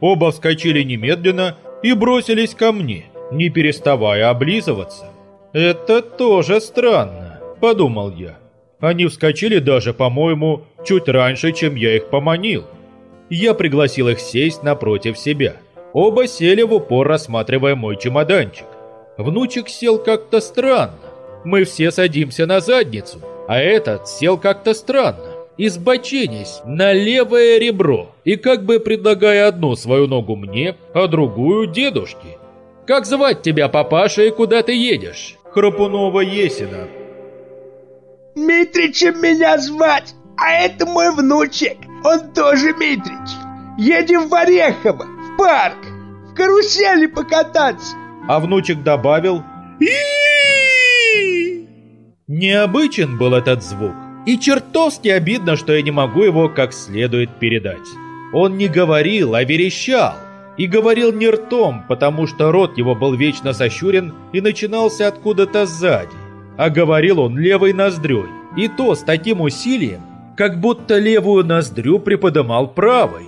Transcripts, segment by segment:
Оба вскочили немедленно и бросились ко мне, не переставая облизываться. «Это тоже странно», – подумал я. Они вскочили даже, по-моему, чуть раньше, чем я их поманил. Я пригласил их сесть напротив себя. Оба сели в упор, рассматривая мой чемоданчик. Внучек сел как-то странно. Мы все садимся на задницу, а этот сел как-то странно, избоченясь на левое ребро и как бы предлагая одну свою ногу мне, а другую дедушке. «Как звать тебя, папаша, и куда ты едешь?» «Храпунова Есина». «Митричем меня звать, а это мой внучек, он тоже Митрич. Едем в Орехово, в парк, в карусели покататься». А внучек добавил Необычен был этот звук, и чертовски обидно, что я не могу его как следует передать. Он не говорил, а верещал. И говорил не ртом, потому что рот его был вечно сощурен и начинался откуда-то сзади. А говорил он левой ноздрёй, и то с таким усилием, как будто левую ноздрю приподымал правой.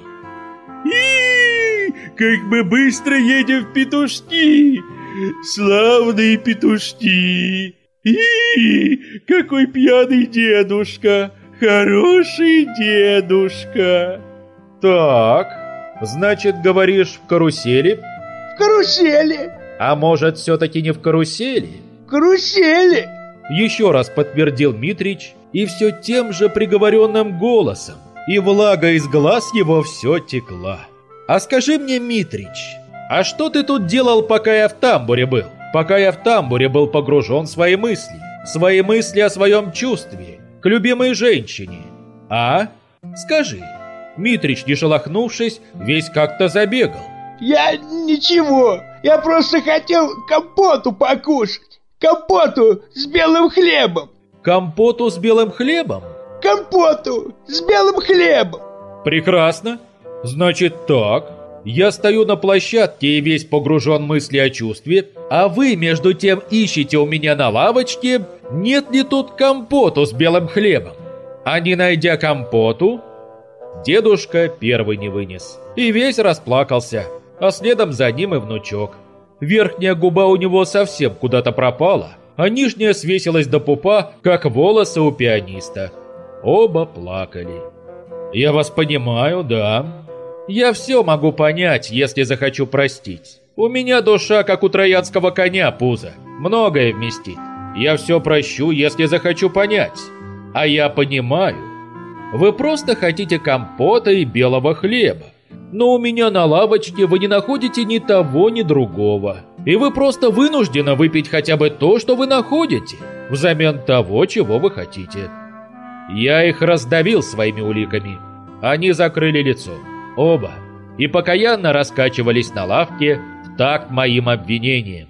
и как мы быстро едем в петушки! Славные петушки! и какой пьяный дедушка! Хороший дедушка!» «Так, значит, говоришь, в карусели?» «В карусели!» «А может, все-таки не в карусели?» «В карусели!» Еще раз подтвердил Митрич, и все тем же приговоренным голосом, и влага из глаз его все текла. «А скажи мне, Митрич, а что ты тут делал, пока я в тамбуре был? Пока я в тамбуре был погружен в свои мысли, свои мысли о своем чувстве, к любимой женщине. А? Скажи». Митрич, не шелохнувшись, весь как-то забегал. «Я ничего, я просто хотел компоту покушать. Компоту с белым хлебом!» «Компоту с белым хлебом?» «Компоту с белым хлебом!» «Прекрасно! Значит так, я стою на площадке и весь погружен в мысли о чувстве, а вы между тем ищете у меня на лавочке, нет ли тут компоту с белым хлебом. А не найдя компоту, дедушка первый не вынес и весь расплакался, а следом за ним и внучок. Верхняя губа у него совсем куда-то пропала, а нижняя свесилась до пупа, как волосы у пианиста. Оба плакали. «Я вас понимаю, да. Я все могу понять, если захочу простить. У меня душа, как у троянского коня, пузо. Многое вместит. Я все прощу, если захочу понять. А я понимаю. Вы просто хотите компота и белого хлеба но у меня на лавочке вы не находите ни того, ни другого. И вы просто вынуждены выпить хотя бы то, что вы находите, взамен того, чего вы хотите. Я их раздавил своими уликами. Они закрыли лицо. Оба. И покаянно раскачивались на лавке в такт моим обвинениям.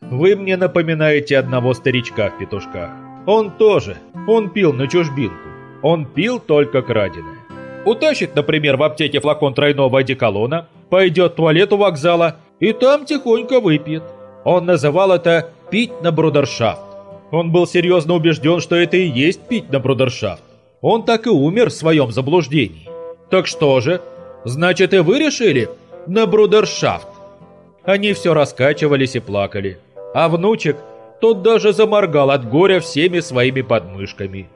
Вы мне напоминаете одного старичка в петушках. Он тоже. Он пил на чужбинку. Он пил только краденое. Утащит, например, в аптеке флакон тройного одеколона, пойдет в туалет у вокзала и там тихонько выпьет. Он называл это «пить на брудершафт». Он был серьезно убежден, что это и есть пить на брудершафт. Он так и умер в своем заблуждении. Так что же? Значит, и вы решили на брудершафт? Они все раскачивались и плакали. А внучек, тот даже заморгал от горя всеми своими подмышками.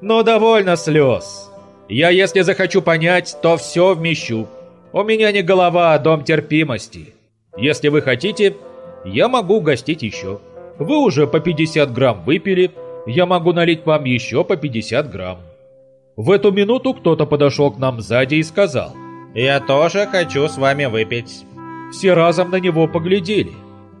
Но довольно слез. Я, если захочу понять, то все вмещу. У меня не голова, а дом терпимости. Если вы хотите, я могу угостить еще. Вы уже по 50 грамм выпили, я могу налить вам еще по 50 грамм. В эту минуту кто-то подошел к нам сзади и сказал. «Я тоже хочу с вами выпить». Все разом на него поглядели.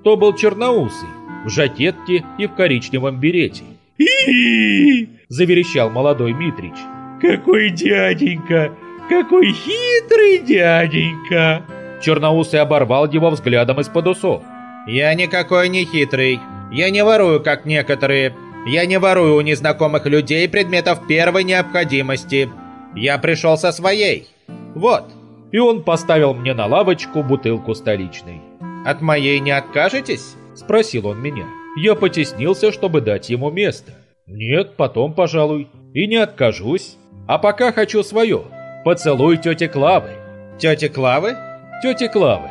То был черноусый, в жакетке и в коричневом берете. «И-и-и!» – заверещал молодой Митрич. Какой дяденька! Какой хитрый дяденька!» Черноусый оборвал его взглядом из-под усов. «Я никакой не хитрый. Я не ворую, как некоторые. Я не ворую у незнакомых людей предметов первой необходимости. Я пришел со своей. Вот». И он поставил мне на лавочку бутылку столичной. «От моей не откажетесь?» – спросил он меня. Я потеснился, чтобы дать ему место. «Нет, потом, пожалуй. И не откажусь». А пока хочу свое. Поцелуй тети Клавы. Тети Клавы? тети Клавы.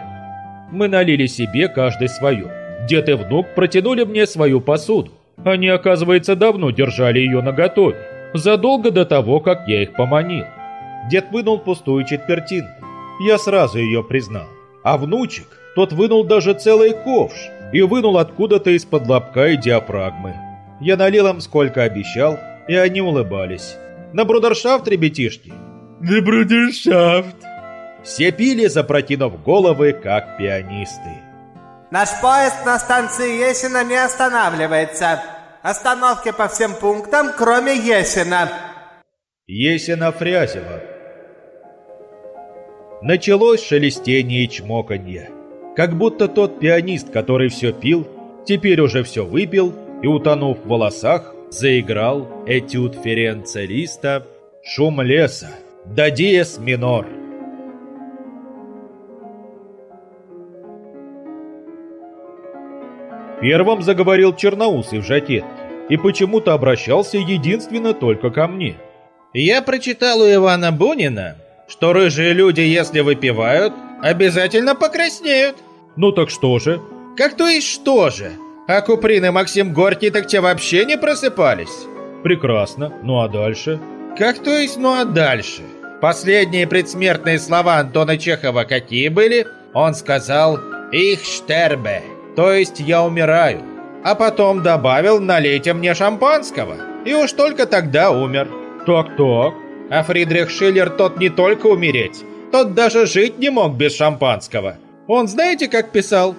Мы налили себе каждый свое. Дед и внук протянули мне свою посуду. Они, оказывается, давно держали ее наготове, задолго до того, как я их поманил. Дед вынул пустую четвертинку. Я сразу ее признал. А внучек, тот вынул даже целый ковш и вынул откуда-то из-под лобка и диафрагмы. Я налил им, сколько обещал, и они улыбались. На брудершафт, ребятишки? На брудершафт. Все пили, запрокинув головы, как пианисты. Наш поезд на станции Есина не останавливается. Остановки по всем пунктам, кроме Есина. Есина-Фрязева. Началось шелестение и чмоканье. Как будто тот пианист, который все пил, теперь уже все выпил и, утонув в волосах, заиграл этюд ференцелиста «Шум леса» до диез минор. Первым заговорил Черноусый в жакетке и почему-то обращался единственно только ко мне. Я прочитал у Ивана Бунина, что рыжие люди, если выпивают, обязательно покраснеют. Ну так что же? Как то есть что же? А Куприн и Максим Горький так те вообще не просыпались? Прекрасно. Ну а дальше? Как то есть ну а дальше? Последние предсмертные слова Антона Чехова какие были? Он сказал «Их штербе», то есть «я умираю». А потом добавил «налейте мне шампанского». И уж только тогда умер. Так-так. А Фридрих Шиллер тот не только умереть, тот даже жить не мог без шампанского. Он знаете, как писал?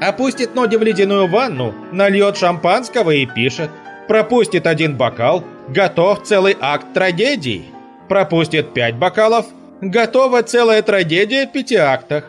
Опустит ноги в ледяную ванну, нальет шампанского и пишет. Пропустит один бокал, готов целый акт трагедии. Пропустит пять бокалов, готова целая трагедия в пяти актах.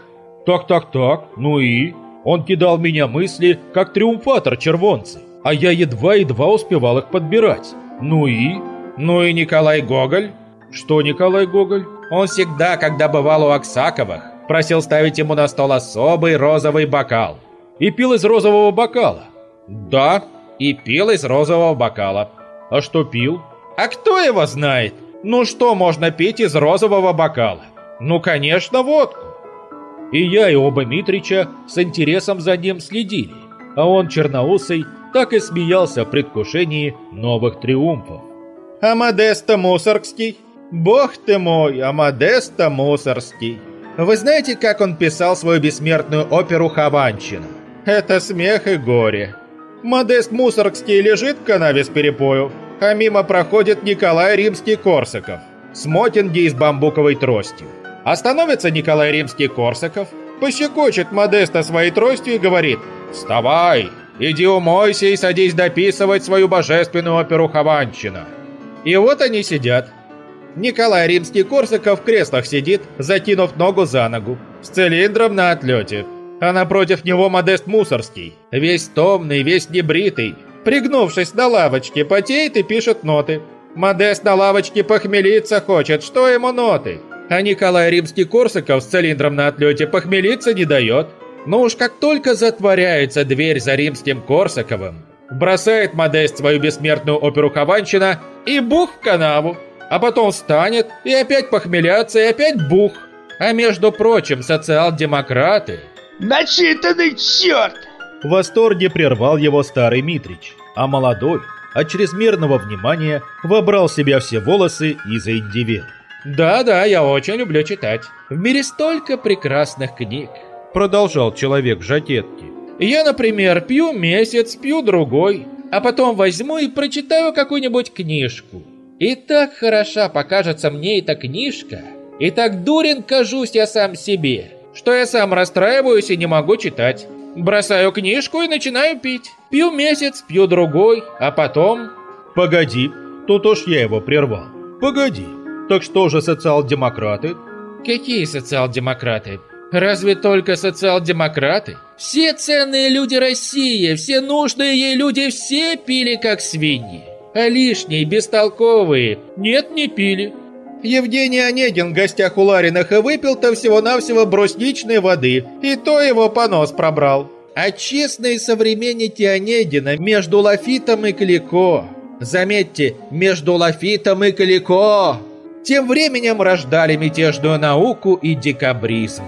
Так-так-так, ну и? Он кидал меня мысли, как триумфатор червонцы, а я едва-едва успевал их подбирать. Ну и? Ну и Николай Гоголь. Что Николай Гоголь? Он всегда, когда бывал у Аксаковых, просил ставить ему на стол особый розовый бокал. И пил из розового бокала? Да, и пил из розового бокала. А что пил? А кто его знает? Ну что можно пить из розового бокала? Ну, конечно, водку. И я, и оба Митрича с интересом за ним следили, а он, черноусый, так и смеялся в предвкушении новых триумфов. А Модеста Мусоргский? Бог ты мой, а Модеста Мусоргский. Вы знаете, как он писал свою бессмертную оперу «Хованщина»? Это смех и горе. Модест Мусоргский лежит в канаве с перепою, а мимо проходит Николай Римский-Корсаков с мотинги из бамбуковой тростью. Остановится Николай Римский-Корсаков, пощекочет Модеста своей тростью и говорит «Вставай, иди умойся и садись дописывать свою божественную оперу «Хованщина». И вот они сидят. Николай Римский-Корсаков в креслах сидит, закинув ногу за ногу, с цилиндром на отлете. А напротив него Модест Мусорский, весь томный, весь небритый, пригнувшись на лавочке, потеет и пишет ноты. Модест на лавочке похмелиться хочет, что ему ноты? А Николай Римский-Корсаков с цилиндром на отлете похмелиться не дает. Но уж как только затворяется дверь за Римским-Корсаковым, бросает Модест свою бессмертную оперу Хованщина и бух в канаву. А потом встанет и опять похмеляться, и опять бух. А между прочим, социал-демократы... Начитанный черт! В восторге прервал его старый Митрич, а молодой, от чрезмерного внимания, вобрал в себя все волосы и заиндивел. «Да-да, я очень люблю читать. В мире столько прекрасных книг», — продолжал человек в жакетке. «Я, например, пью месяц, пью другой, а потом возьму и прочитаю какую-нибудь книжку. И так хороша покажется мне эта книжка, и так дурен кажусь я сам себе, что я сам расстраиваюсь и не могу читать. Бросаю книжку и начинаю пить. Пью месяц, пью другой, а потом... Погоди, тут уж я его прервал. Погоди, так что же социал-демократы? Какие социал-демократы? Разве только социал-демократы? Все ценные люди России, все нужные ей люди, все пили как свиньи. А лишние, бестолковые, нет, не пили. Евгений Онегин в гостях у Лариных и выпил-то всего-навсего брусничной воды, и то его понос пробрал. А честные современники Онегина между Лафитом и Калико, заметьте, между Лафитом и Калико, тем временем рождали мятежную науку и декабризм.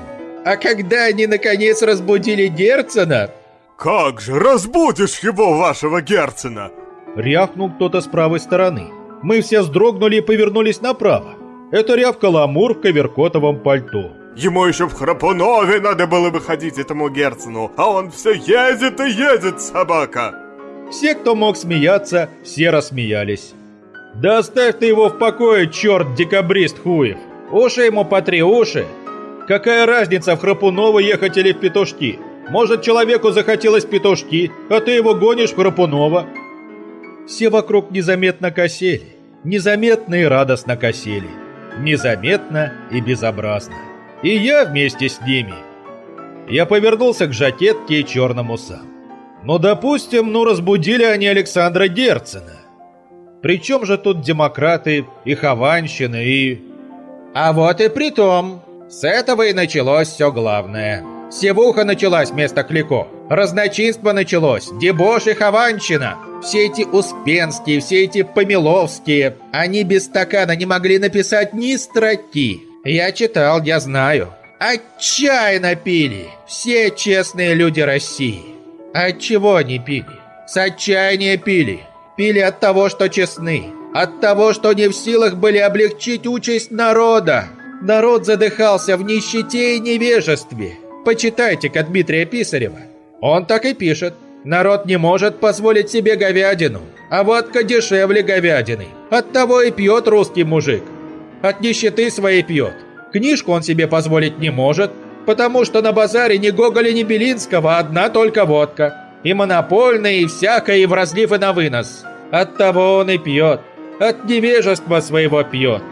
А когда они наконец разбудили Герцена... Как же разбудишь его, вашего Герцена? Рявкнул кто-то с правой стороны. Мы все вздрогнули и повернулись направо. Это рявкал Амур в коверкотовом пальто. Ему еще в Храпунове надо было выходить этому Герцену, а он все едет и едет, собака. Все, кто мог смеяться, все рассмеялись. «Да оставь ты его в покое, черт декабрист хуев! Уши ему по три уши! Какая разница, в Храпуново ехать или в Петушки? Может, человеку захотелось Петушки, а ты его гонишь в Храпуново?» Все вокруг незаметно косели, незаметно и радостно косели, незаметно и безобразно. И я вместе с ними. Я повернулся к жакетке и черным усам. Ну, допустим, ну разбудили они Александра Герцена. Причем же тут демократы и Хованщина и... А вот и при том, с этого и началось все главное. Севуха началась вместо Клико. Разночинство началось, дебош и Хованщина. Все эти Успенские, все эти Помиловские, они без стакана не могли написать ни строки. Я читал, я знаю. Отчаянно пили все честные люди России. От чего они пили? С отчаяния пили. Пили от того, что честны. От того, что не в силах были облегчить участь народа. Народ задыхался в нищете и невежестве. Почитайте-ка Дмитрия Писарева. Он так и пишет. Народ не может позволить себе говядину, а водка дешевле говядины. Оттого и пьет русский мужик. От нищеты своей пьет. Книжку он себе позволить не может, потому что на базаре ни Гоголя, ни Белинского, одна только водка. И монопольная, и всякая, и в разлив, и на вынос. От того он и пьет. От невежества своего пьет.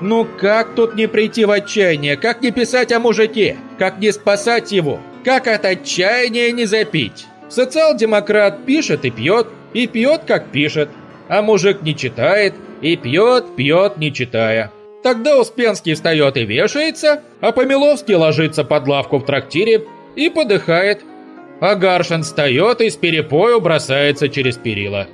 Ну как тут не прийти в отчаяние? Как не писать о мужике? Как не спасать его? Как от отчаяния не запить? Социал-демократ пишет и пьет, и пьет, как пишет. А мужик не читает, и пьет, пьет, не читая. Тогда Успенский встает и вешается, а Помиловский ложится под лавку в трактире и подыхает. А Гаршин встает и с перепою бросается через перила.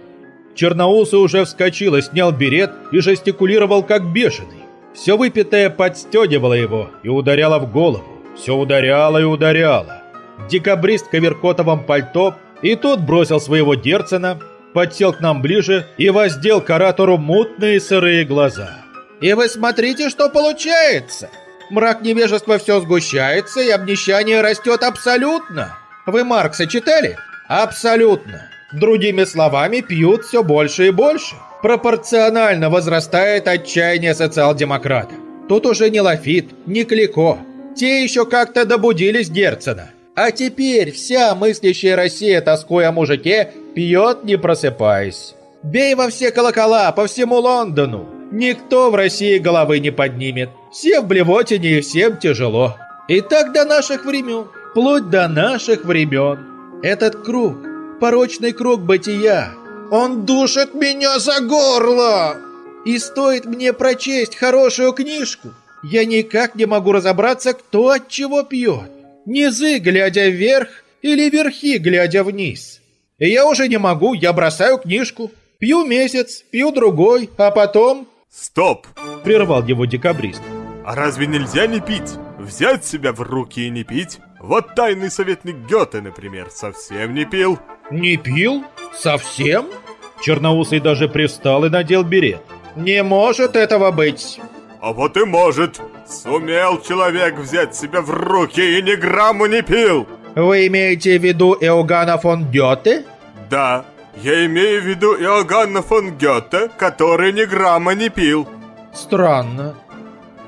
Черноусый уже вскочил и снял берет и жестикулировал как бешеный. Все выпитое подстегивало его и ударяло в голову. Все ударяло и ударяло. Декабрист в коверкотовом пальто и тот бросил своего Дерцена, подсел к нам ближе и воздел к оратору мутные сырые глаза. И вы смотрите, что получается. Мрак невежества все сгущается, и обнищание растет абсолютно. Вы Маркса читали? Абсолютно. Другими словами, пьют все больше и больше. Пропорционально возрастает отчаяние социал-демократа. Тут уже не Лафит, не Клико. Те еще как-то добудились Герцена. А теперь вся мыслящая Россия, тоской о мужике, пьет, не просыпаясь. Бей во все колокола по всему Лондону. Никто в России головы не поднимет. Все в блевотине и всем тяжело. И так до наших времен, вплоть до наших времен. Этот круг, порочный круг бытия, он душит меня за горло. И стоит мне прочесть хорошую книжку, я никак не могу разобраться, кто от чего пьет. Низы, глядя вверх, или верхи, глядя вниз. И я уже не могу, я бросаю книжку. Пью месяц, пью другой, а потом Стоп! Прервал его декабрист. А разве нельзя не пить? Взять себя в руки и не пить? Вот тайный советник Гёте, например, совсем не пил. Не пил? Совсем? Черноусый даже привстал и надел берет. Не может этого быть. А вот и может. Сумел человек взять себя в руки и ни грамму не пил. Вы имеете в виду Эугана фон Гёте? Да, я имею в виду Иоганна фон Гёте, который ни грамма не пил. Странно.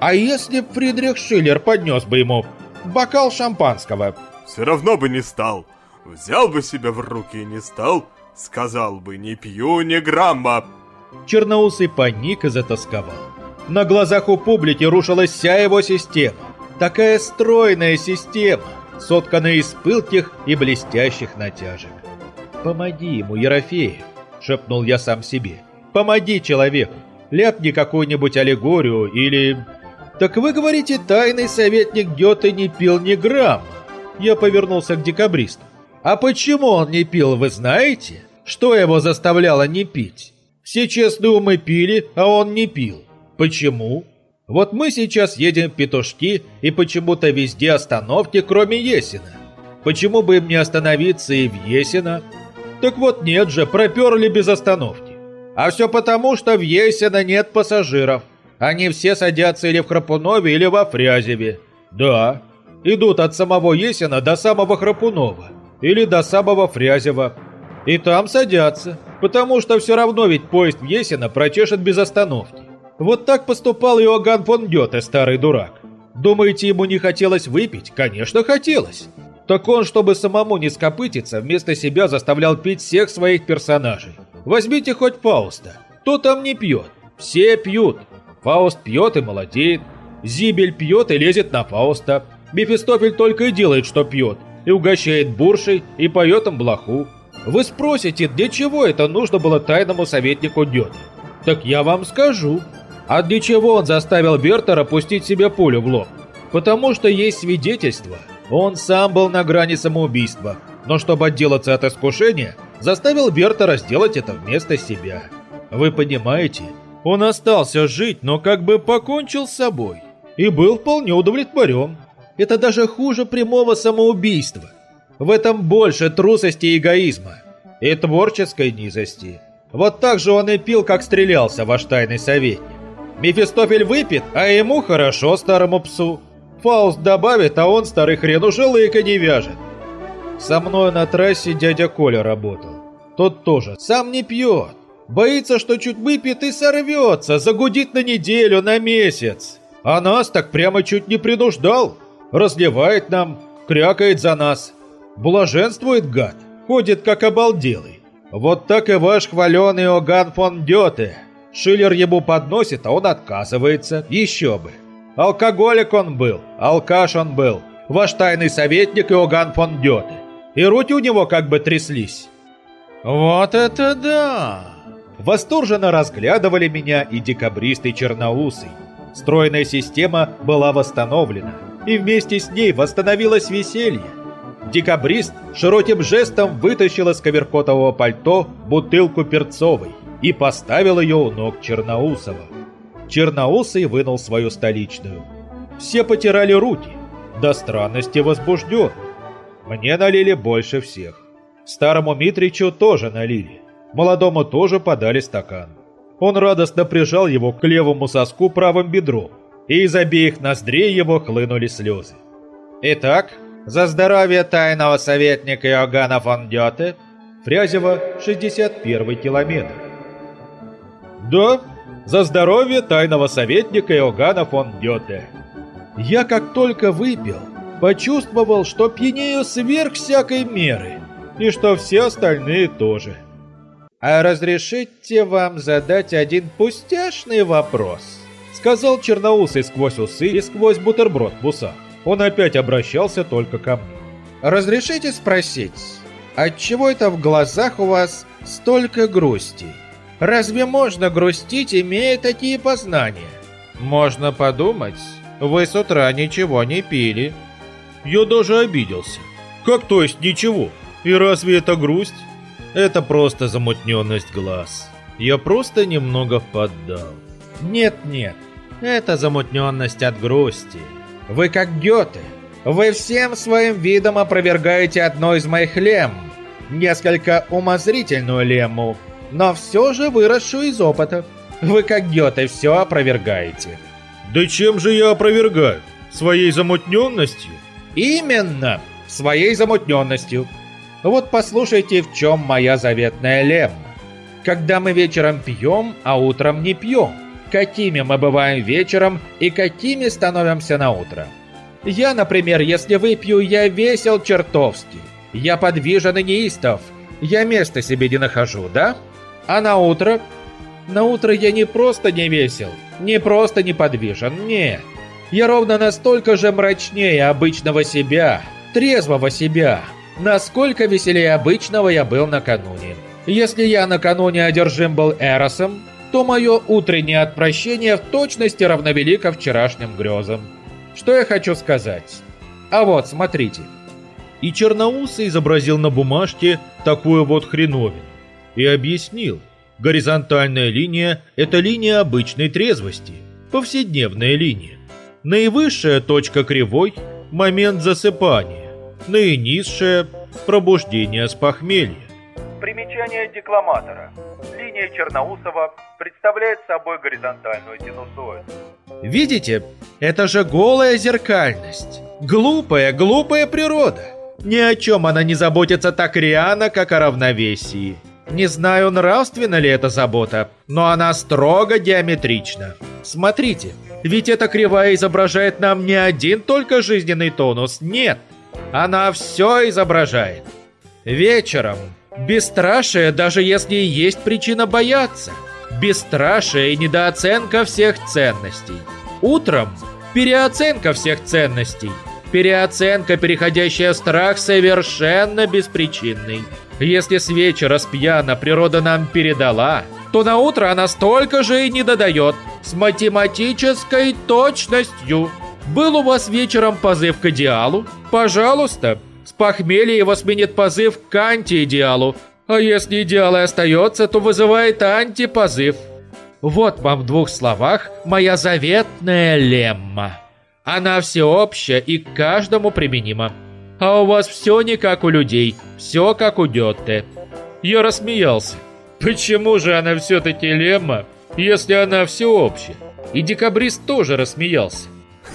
А если Фридрих Шиллер поднес бы ему бокал шампанского? Все равно бы не стал. Взял бы себя в руки и не стал. Сказал бы, не пью ни грамма. Черноусый паник и затасковал. На глазах у публики рушилась вся его система. Такая стройная система, сотканная из пылких и блестящих натяжек. «Помоги ему, Ерофеев!» — шепнул я сам себе. «Помоги человеку! Ляпни какую-нибудь аллегорию или...» «Так вы говорите, тайный советник Гёте не пил ни грамма!» Я повернулся к декабристу. «А почему он не пил, вы знаете? Что его заставляло не пить? Все честные умы пили, а он не пил. Почему?» Вот мы сейчас едем в Петушки, и почему-то везде остановки, кроме Есина. Почему бы им не остановиться и в Есина? Так вот нет же, проперли без остановки. А все потому, что в Есина нет пассажиров. Они все садятся или в Храпунове, или во Фрязеве. Да, идут от самого Есина до самого Храпунова. Или до самого Фрязева. И там садятся, потому что все равно ведь поезд в Есина прочешет без остановки. Вот так поступал Иоганн фон Гёте, старый дурак. Думаете, ему не хотелось выпить? Конечно, хотелось. Так он, чтобы самому не скопытиться, вместо себя заставлял пить всех своих персонажей. Возьмите хоть Фауста. Кто там не пьет? Все пьют. Фауст пьет и молодеет. Зибель пьет и лезет на Фауста. Мефистофель только и делает, что пьет. И угощает буршей, и поет им блоху. Вы спросите, для чего это нужно было тайному советнику Дёте? Так я вам скажу. А для чего он заставил Бертера пустить себе пулю в лоб? Потому что есть свидетельство. Он сам был на грани самоубийства, но чтобы отделаться от искушения, заставил Бертера сделать это вместо себя. Вы понимаете, он остался жить, но как бы покончил с собой. И был вполне удовлетворен. Это даже хуже прямого самоубийства. В этом больше трусости и эгоизма. И творческой низости. Вот так же он и пил, как стрелялся, ваш тайный советник. Мефистофель выпит, а ему хорошо, старому псу. Фауст добавит, а он, старый хрен, уже лыка не вяжет. Со мной на трассе дядя Коля работал. Тот тоже сам не пьет. Боится, что чуть выпьет и сорвется, загудит на неделю, на месяц. А нас так прямо чуть не принуждал. Разливает нам, крякает за нас. Блаженствует гад, ходит как обалделый. Вот так и ваш хваленый Оган фон Дёте. Шиллер ему подносит, а он отказывается. Еще бы. Алкоголик он был, алкаш он был. Ваш тайный советник Иоганн фон Дёте. И руки у него как бы тряслись. Вот это да! Восторженно разглядывали меня и декабристы черноусый. Стройная система была восстановлена, и вместе с ней восстановилось веселье. Декабрист широким жестом вытащил из коверкотового пальто бутылку перцовой и поставил ее у ног Черноусова. Черноусый вынул свою столичную. Все потирали руки, до странности возбужден. Мне налили больше всех. Старому Митричу тоже налили. Молодому тоже подали стакан. Он радостно прижал его к левому соску правым бедром, и из обеих ноздрей его хлынули слезы. Итак, за здоровье тайного советника Иоганна фон Дёте, Фрязева, 61 километр. Да, за здоровье тайного советника Иоганна фон Дёте. Я как только выпил, почувствовал, что пьянею сверх всякой меры, и что все остальные тоже. «А разрешите вам задать один пустяшный вопрос?» Сказал черноусый сквозь усы и сквозь бутерброд в усах. Он опять обращался только ко мне. «Разрешите спросить, отчего это в глазах у вас столько грусти?» Разве можно грустить, имея такие познания? Можно подумать, вы с утра ничего не пили. Я даже обиделся. Как то есть ничего? И разве это грусть? Это просто замутненность глаз. Я просто немного поддал. Нет-нет, это замутненность от грусти. Вы как Гёте. Вы всем своим видом опровергаете одно из моих лем. Несколько умозрительную лему, но все же выросшую из опыта. Вы как Гёте все опровергаете. Да чем же я опровергаю? Своей замутненностью? Именно, своей замутненностью. Вот послушайте, в чем моя заветная лемма. Когда мы вечером пьем, а утром не пьем. Какими мы бываем вечером и какими становимся на утро. Я, например, если выпью, я весел чертовски. Я подвижен и неистов. Я места себе не нахожу, да? А на утро? На утро я не просто не весел, не просто неподвижен, нет. Я ровно настолько же мрачнее обычного себя, трезвого себя, насколько веселее обычного я был накануне. Если я накануне одержим был Эросом, то мое утреннее отвращение в точности равновелико вчерашним грезам. Что я хочу сказать? А вот, смотрите. И Черноусый изобразил на бумажке такую вот хреновину и объяснил. Горизонтальная линия – это линия обычной трезвости. повседневная линия. Наивысшая точка кривой – момент засыпания, наинизшая – пробуждение с похмелья. Примечание декламатора. Линия Черноусова представляет собой горизонтальную синусоиду. Видите, это же голая зеркальность. Глупая, глупая природа. Ни о чем она не заботится так рьяно, как о равновесии. Не знаю, нравственна ли эта забота, но она строго диаметрична. Смотрите, ведь эта кривая изображает нам не один только жизненный тонус, нет. Она все изображает. Вечером бесстрашие, даже если есть причина бояться. Бесстрашие и недооценка всех ценностей. Утром переоценка всех ценностей. Переоценка, переходящая в страх, совершенно беспричинный. Если с вечера с пьяна природа нам передала, то на утро она столько же и не додает. С математической точностью. Был у вас вечером позыв к идеалу? Пожалуйста. С похмелья его сменит позыв к антиидеалу. А если идеал и остается, то вызывает антипозыв. Вот вам в двух словах моя заветная лемма. Она всеобщая и к каждому применима. А у вас все не как у людей, все как у Гёте. Я рассмеялся. Почему же она все-таки лемма, если она всеобщая? И декабрист тоже рассмеялся.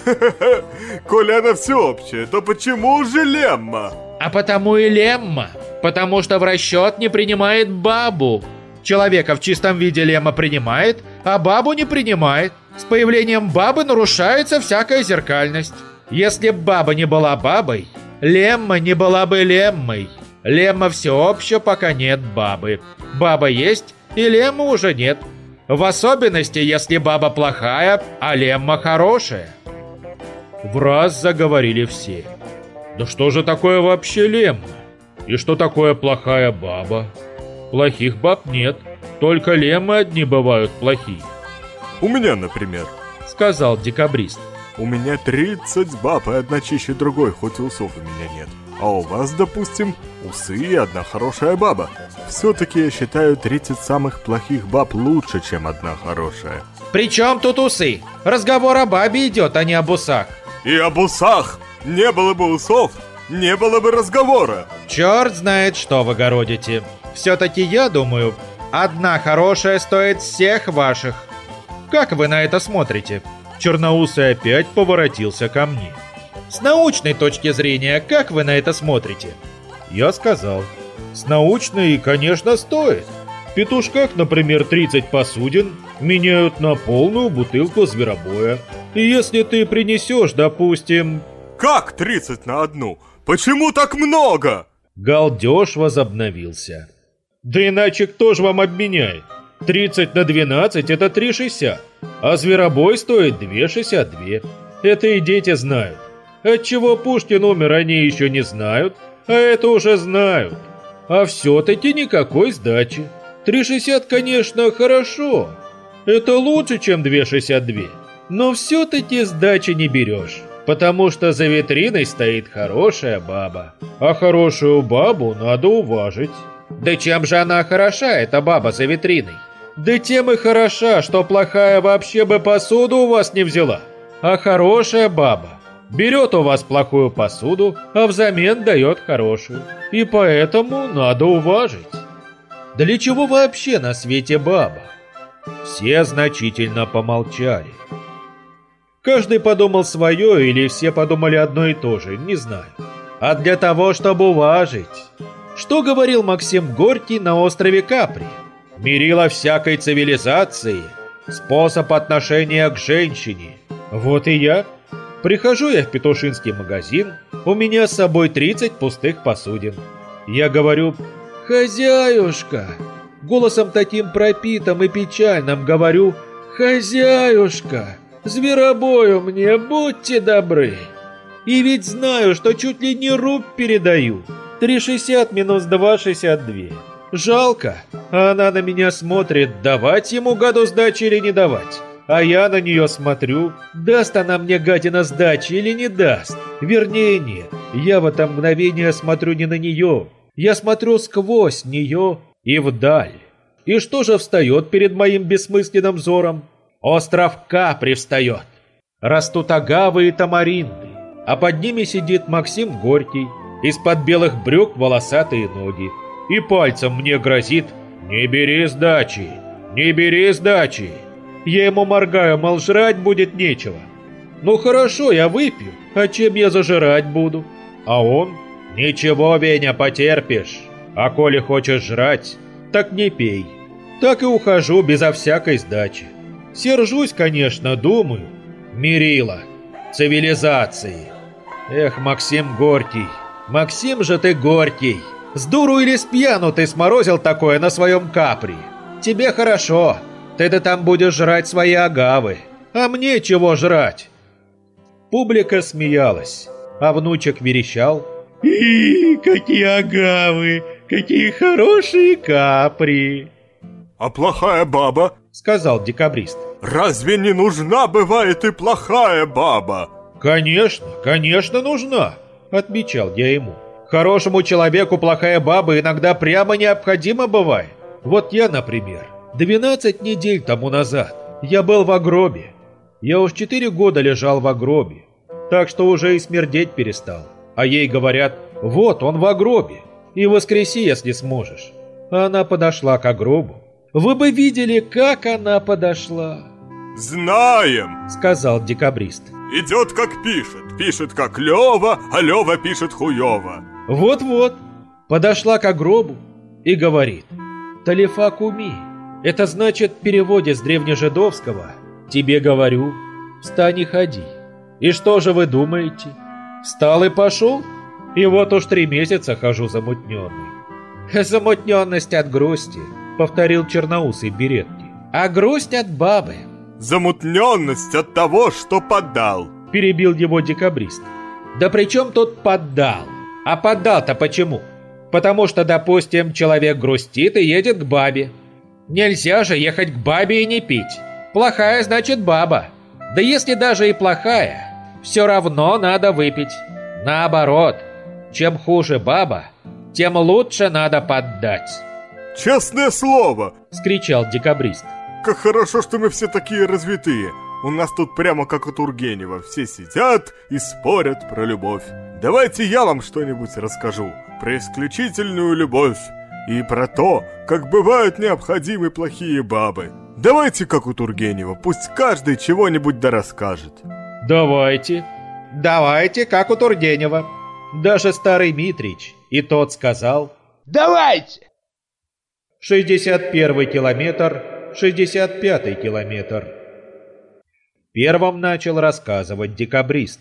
Коли она всеобщая, то почему же лемма? А потому и лемма, потому что в расчет не принимает бабу. Человека в чистом виде лемма принимает, а бабу не принимает. С появлением бабы нарушается всякая зеркальность. Если баба не была бабой, Лемма не была бы леммой. Лемма всеобща, пока нет бабы. Баба есть, и лемма уже нет. В особенности, если баба плохая, а лемма хорошая. В раз заговорили все. Да что же такое вообще лемма? И что такое плохая баба? Плохих баб нет, только леммы одни бывают плохие. У меня, например, Сказал декабрист. У меня 30 баб, и одна чище другой, хоть усов у меня нет. А у вас, допустим, усы и одна хорошая баба. Все-таки я считаю 30 самых плохих баб лучше, чем одна хорошая. При чем тут усы? Разговор о бабе идет, а не об усах. И об усах! Не было бы усов, не было бы разговора. Черт знает, что вы городите. Все-таки я думаю, одна хорошая стоит всех ваших. Как вы на это смотрите? Черноусый опять поворотился ко мне. С научной точки зрения, как вы на это смотрите? Я сказал. С научной, конечно, стоит. В петушках, например, 30 посудин меняют на полную бутылку зверобоя. И если ты принесешь, допустим... Как 30 на одну? Почему так много? Галдеж возобновился. Да иначе кто же вам обменяет? 30 на 12 это 3,60, а зверобой стоит 2,62. Это и дети знают. Отчего Пушкин умер, они еще не знают, а это уже знают. А все-таки никакой сдачи. 3,60, конечно, хорошо. Это лучше, чем 2,62. Но все-таки сдачи не берешь. Потому что за витриной стоит хорошая баба. А хорошую бабу надо уважить. Да чем же она хороша, эта баба за витриной? Да тем и хороша, что плохая вообще бы посуду у вас не взяла. А хорошая баба берет у вас плохую посуду, а взамен дает хорошую. И поэтому надо уважить. Для чего вообще на свете баба? Все значительно помолчали. Каждый подумал свое, или все подумали одно и то же, не знаю. А для того, чтобы уважить. Что говорил Максим Горький на острове Капри? Мерило всякой цивилизации, способ отношения к женщине. Вот и я. Прихожу я в петушинский магазин, у меня с собой 30 пустых посудин. Я говорю «Хозяюшка!» Голосом таким пропитым и печальным говорю «Хозяюшка!» Зверобою мне, будьте добры. И ведь знаю, что чуть ли не руб передаю. 3,60 минус 2,62. Жалко. А она на меня смотрит, давать ему гаду сдачи или не давать. А я на нее смотрю, даст она мне гадина сдачи или не даст. Вернее, нет. Я в это мгновение смотрю не на нее. Я смотрю сквозь нее и вдаль. И что же встает перед моим бессмысленным взором? Остров Капри встает. Растут агавы и тамаринды, а под ними сидит Максим Горький, из-под белых брюк волосатые ноги, и пальцем мне грозит «Не бери сдачи, не бери сдачи». Я ему моргаю, мол, жрать будет нечего. Ну хорошо, я выпью, а чем я зажирать буду? А он «Ничего, Веня, потерпишь, а коли хочешь жрать, так не пей». Так и ухожу безо всякой сдачи. Сержусь, конечно, думаю. Мирила. Цивилизации. Эх, Максим Горький. Максим же ты Горький. С дуру или с пьяну ты сморозил такое на своем капри. Тебе хорошо. Ты-то там будешь жрать свои агавы. А мне чего жрать? Публика смеялась, а внучек верещал. «И, какие агавы! Какие хорошие капри!» «А плохая баба?» — сказал декабрист. «Разве не нужна бывает и плохая баба?» «Конечно, конечно нужна!» — отвечал я ему. «Хорошему человеку плохая баба иногда прямо необходима бывает. Вот я, например, 12 недель тому назад я был в гробе. Я уж 4 года лежал в гробе, так что уже и смердеть перестал. А ей говорят, вот он в гробе, и воскреси, если сможешь. Она подошла к гробу, вы бы видели, как она подошла. «Знаем!» — сказал декабрист. «Идет как пишет. Пишет как Лева, а Лева пишет хуево». Вот-вот. Подошла к гробу и говорит. «Талифа куми». Это значит в переводе с древнежидовского «Тебе говорю, встань и ходи». И что же вы думаете? Встал и пошел? И вот уж три месяца хожу замутненный. Замутненность от грусти – повторил черноусый беретки. А грусть от бабы. Замутненность от того, что поддал, перебил его декабрист. Да при чем тут поддал? А поддал-то почему? Потому что, допустим, человек грустит и едет к бабе. Нельзя же ехать к бабе и не пить. Плохая значит баба. Да если даже и плохая, все равно надо выпить. Наоборот, чем хуже баба, тем лучше надо поддать. Честное слово!» — скричал декабрист. «Как хорошо, что мы все такие развитые. У нас тут прямо как у Тургенева. Все сидят и спорят про любовь. Давайте я вам что-нибудь расскажу про исключительную любовь и про то, как бывают необходимы плохие бабы. Давайте как у Тургенева, пусть каждый чего-нибудь да расскажет. Давайте. Давайте как у Тургенева. Даже старый Митрич и тот сказал. Давайте. 61 километр, 65 километр. Первым начал рассказывать декабрист.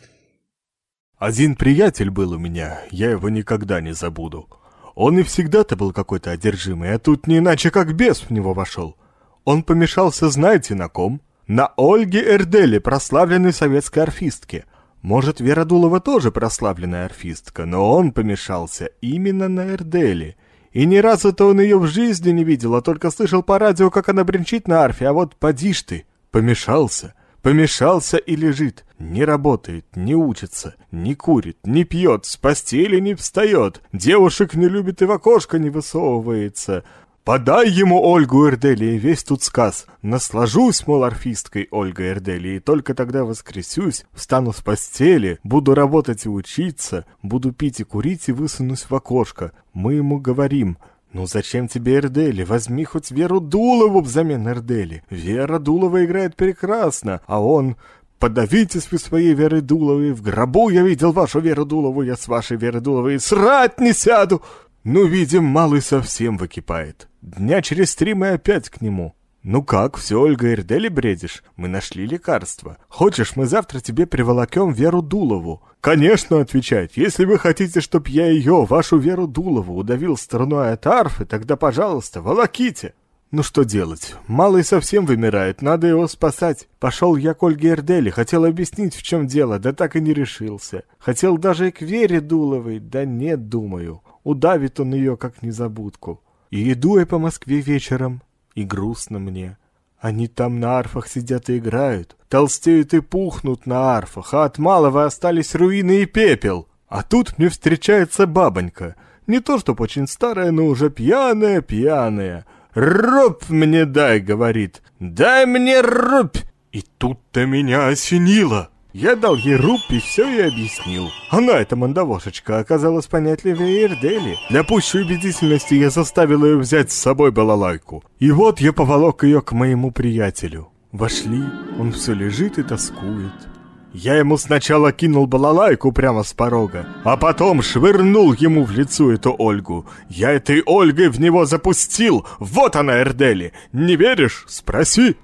Один приятель был у меня, я его никогда не забуду. Он и всегда-то был какой-то одержимый, а тут не иначе как бес в него вошел. Он помешался, знаете, на ком? На Ольге Эрдели, прославленной советской орфистке. Может, Вера Дулова тоже прославленная орфистка, но он помешался именно на Эрдели – и ни разу-то он ее в жизни не видел, а только слышал по радио, как она бренчит на арфе, а вот поди ж ты, помешался. Помешался и лежит, не работает, не учится, не курит, не пьет, с постели не встает, девушек не любит и в окошко не высовывается. Подай ему Ольгу Эрдели весь тут сказ. Наслажусь, мол, орфисткой Ольга Эрдели, и только тогда воскресюсь, встану с постели, буду работать и учиться, буду пить и курить и высунусь в окошко. Мы ему говорим, «Ну зачем тебе Эрдели? Возьми хоть Веру Дулову взамен Эрдели. Вера Дулова играет прекрасно, а он Подавитесь вы своей Веры Дуловой, в гробу я видел вашу Веру Дулову, я с вашей Верой Дуловой срать не сяду. Ну, видим, малый совсем выкипает. Дня через три мы опять к нему. Ну как, все, Ольга Эрдели бредишь? Мы нашли лекарство. Хочешь, мы завтра тебе приволокем Веру Дулову? Конечно, отвечает. Если вы хотите, чтоб я ее, вашу Веру Дулову, удавил стороной от арфы, тогда, пожалуйста, волоките. Ну что делать? Малый совсем вымирает, надо его спасать. Пошел я к Ольге Эрдели, хотел объяснить, в чем дело, да так и не решился. Хотел даже и к Вере Дуловой, да нет, думаю. Удавит он ее, как незабудку. И иду я по Москве вечером, и грустно мне. Они там на арфах сидят и играют, толстеют и пухнут на арфах, а от малого остались руины и пепел. А тут мне встречается бабонька. Не то чтоб очень старая, но уже пьяная-пьяная. «Рубь мне дай!» — говорит. «Дай мне рубь!» И тут-то меня осенило. Я дал ей рупи, все и объяснил. Она, эта мандавошечка, оказалась понятливее Ирдели. Для пущей убедительности я заставил ее взять с собой балалайку. И вот я поволок ее к моему приятелю. Вошли, он все лежит и тоскует. Я ему сначала кинул балалайку прямо с порога, а потом швырнул ему в лицо эту Ольгу. Я этой Ольгой в него запустил. Вот она, Эрдели. Не веришь? Спроси.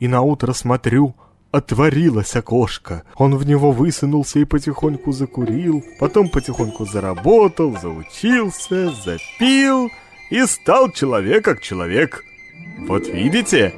И на утро смотрю, Отворилось окошко. Он в него высунулся и потихоньку закурил, потом потихоньку заработал, заучился, запил и стал человек как человек. Вот видите,